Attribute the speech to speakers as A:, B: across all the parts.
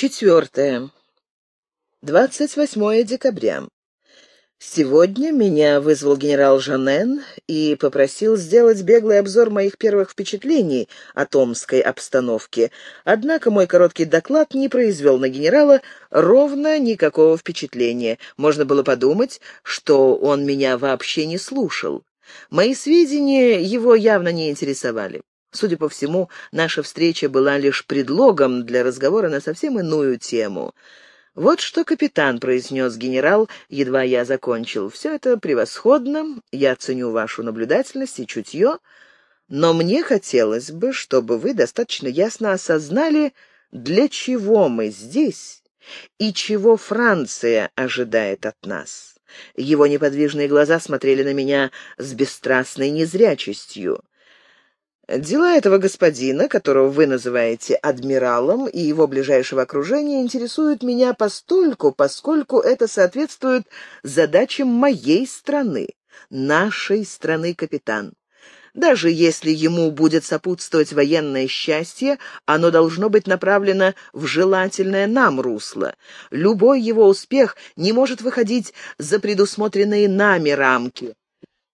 A: Четвертое. 28 декабря. Сегодня меня вызвал генерал Жанен и попросил сделать беглый обзор моих первых впечатлений о томской обстановке. Однако мой короткий доклад не произвел на генерала ровно никакого впечатления. Можно было подумать, что он меня вообще не слушал. Мои сведения его явно не интересовали. Судя по всему, наша встреча была лишь предлогом для разговора на совсем иную тему. «Вот что капитан», — произнес генерал, едва я закончил. «Все это превосходно, я ценю вашу наблюдательность и чутье, но мне хотелось бы, чтобы вы достаточно ясно осознали, для чего мы здесь и чего Франция ожидает от нас». Его неподвижные глаза смотрели на меня с бесстрастной незрячестью. Дела этого господина, которого вы называете адмиралом, и его ближайшего окружения интересуют меня постольку, поскольку это соответствует задачам моей страны, нашей страны, капитан. Даже если ему будет сопутствовать военное счастье, оно должно быть направлено в желательное нам русло. Любой его успех не может выходить за предусмотренные нами рамки.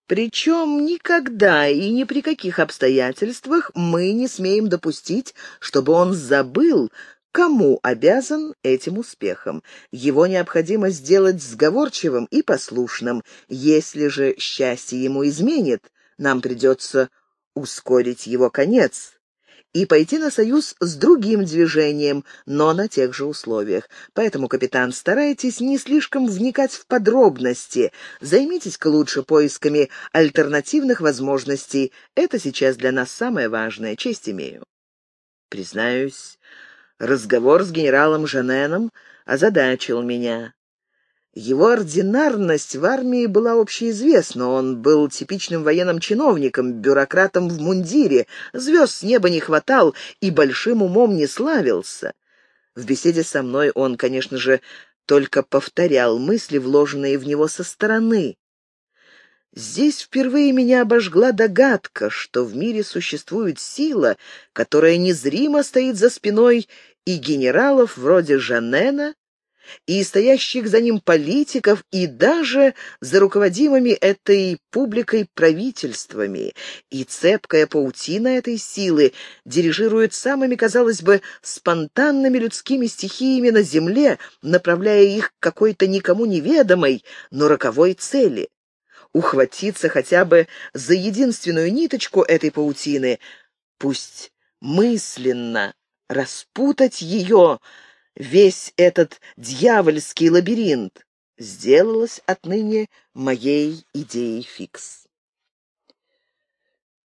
A: Причем никогда и ни при каких обстоятельствах мы не смеем допустить, чтобы он забыл, кому обязан этим успехом. Его необходимо сделать сговорчивым и послушным. Если же счастье ему изменит, нам придется ускорить его конец и пойти на союз с другим движением, но на тех же условиях. Поэтому, капитан, старайтесь не слишком вникать в подробности. Займитесь-ка лучше поисками альтернативных возможностей. Это сейчас для нас самое важное. Честь имею. Признаюсь, разговор с генералом Жаненом озадачил меня. Его ординарность в армии была общеизвестна. Он был типичным военным чиновником, бюрократом в мундире, звезд с неба не хватал и большим умом не славился. В беседе со мной он, конечно же, только повторял мысли, вложенные в него со стороны. Здесь впервые меня обожгла догадка, что в мире существует сила, которая незримо стоит за спиной и генералов вроде Жанена, и стоящих за ним политиков, и даже за руководимыми этой публикой правительствами. И цепкая паутина этой силы дирижирует самыми, казалось бы, спонтанными людскими стихиями на земле, направляя их к какой-то никому неведомой, но роковой цели. Ухватиться хотя бы за единственную ниточку этой паутины, пусть мысленно распутать ее, весь этот дьявольский лабиринт сделалась отныне моей идеей фикс.